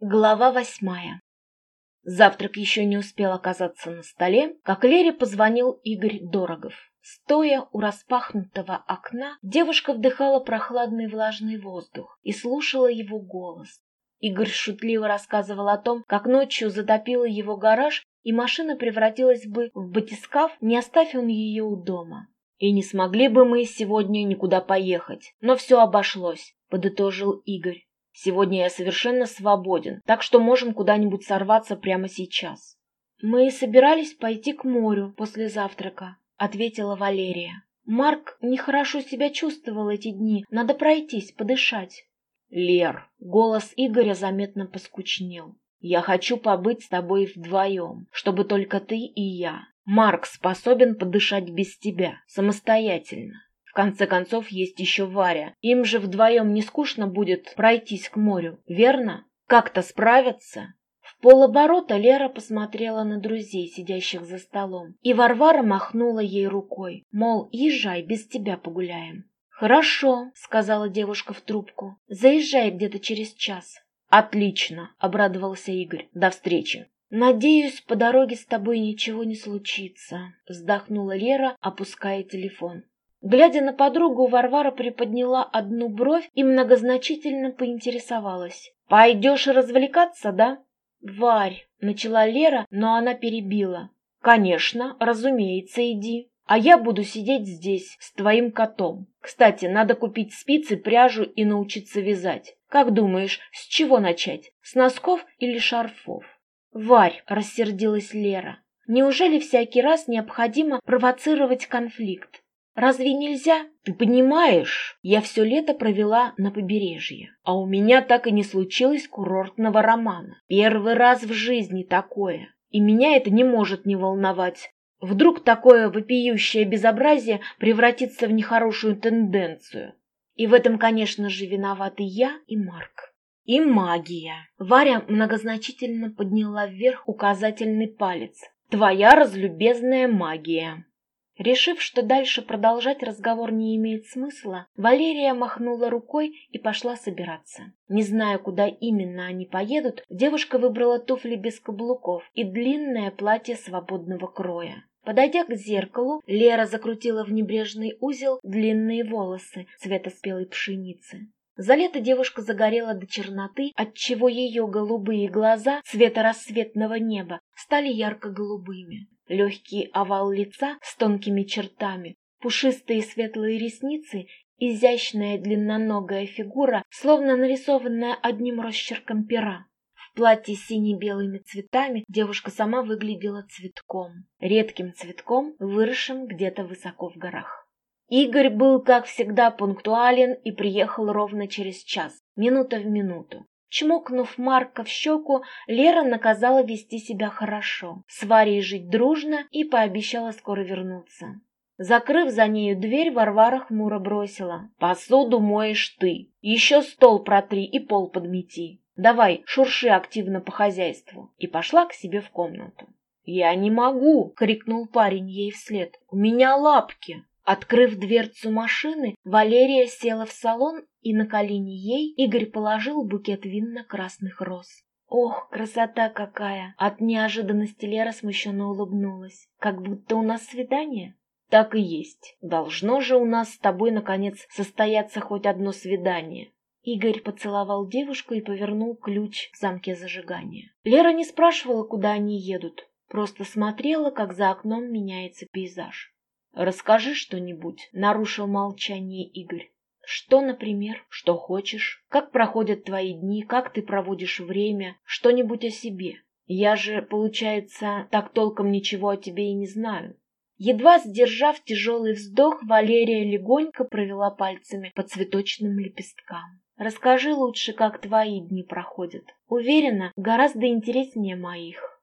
Глава восьмая. Завтрак еще не успел оказаться на столе, как Лере позвонил Игорь Дорогов. Стоя у распахнутого окна, девушка вдыхала прохладный влажный воздух и слушала его голос. Игорь шутливо рассказывал о том, как ночью затопило его гараж, и машина превратилась бы в батискаф, не оставь он ее у дома. «И не смогли бы мы сегодня никуда поехать, но все обошлось», — подытожил Игорь. Сегодня я совершенно свободен, так что можем куда-нибудь сорваться прямо сейчас. Мы собирались пойти к морю после завтрака, ответила Валерия. Марк нехорошо себя чувствовал эти дни, надо пройтись, подышать. Лер, голос Игоря заметно поскучнел. Я хочу побыть с тобой вдвоем, чтобы только ты и я. Марк способен подышать без тебя, самостоятельно конце концов, есть еще Варя. Им же вдвоем не скучно будет пройтись к морю, верно? Как-то справятся. В полоборота Лера посмотрела на друзей, сидящих за столом, и Варвара махнула ей рукой, мол, езжай, без тебя погуляем. «Хорошо», — сказала девушка в трубку, — «заезжай где-то через час». «Отлично», — обрадовался Игорь. «До встречи». «Надеюсь, по дороге с тобой ничего не случится», — вздохнула Лера, опуская телефон. Глядя на подругу, Варвара приподняла одну бровь и многозначительно поинтересовалась. «Пойдешь развлекаться, да?» «Варь», — начала Лера, но она перебила. «Конечно, разумеется, иди. А я буду сидеть здесь с твоим котом. Кстати, надо купить спицы, пряжу и научиться вязать. Как думаешь, с чего начать? С носков или шарфов?» «Варь», — рассердилась Лера, — «неужели всякий раз необходимо провоцировать конфликт? Разве нельзя? Ты понимаешь, я все лето провела на побережье, а у меня так и не случилось курортного романа. Первый раз в жизни такое. И меня это не может не волновать. Вдруг такое вопиющее безобразие превратится в нехорошую тенденцию. И в этом, конечно же, виноваты я и Марк. И магия. Варя многозначительно подняла вверх указательный палец. Твоя разлюбезная магия. Решив, что дальше продолжать разговор не имеет смысла, Валерия махнула рукой и пошла собираться. Не зная, куда именно они поедут, девушка выбрала туфли без каблуков и длинное платье свободного кроя. Подойдя к зеркалу, Лера закрутила в небрежный узел длинные волосы цвета спелой пшеницы. За лето девушка загорела до черноты, отчего ее голубые глаза цвета рассветного неба стали ярко-голубыми. Легкий овал лица с тонкими чертами, пушистые светлые ресницы, изящная длинноногая фигура, словно нарисованная одним росчерком пера. В платье с сине-белыми цветами девушка сама выглядела цветком, редким цветком, выросшим где-то высоко в горах. Игорь был, как всегда, пунктуален и приехал ровно через час, минута в минуту. Чмокнув Марка в щеку, Лера наказала вести себя хорошо, с Варей жить дружно и пообещала скоро вернуться. Закрыв за нею дверь, Варвара хмуро бросила. «Посуду моешь ты. Еще стол протри и пол подмети. Давай, шурши активно по хозяйству». И пошла к себе в комнату. «Я не могу!» — крикнул парень ей вслед. «У меня лапки!» Открыв дверцу машины, Валерия села в салон, и на колени ей Игорь положил букет винно-красных роз. «Ох, красота какая!» От неожиданности Лера смущенно улыбнулась. «Как будто у нас свидание?» «Так и есть. Должно же у нас с тобой, наконец, состояться хоть одно свидание». Игорь поцеловал девушку и повернул ключ в замке зажигания. Лера не спрашивала, куда они едут, просто смотрела, как за окном меняется пейзаж. «Расскажи что-нибудь», — нарушил молчание Игорь. «Что, например? Что хочешь? Как проходят твои дни? Как ты проводишь время? Что-нибудь о себе? Я же, получается, так толком ничего о тебе и не знаю». Едва сдержав тяжелый вздох, Валерия легонько провела пальцами по цветочным лепесткам. «Расскажи лучше, как твои дни проходят. Уверена, гораздо интереснее моих».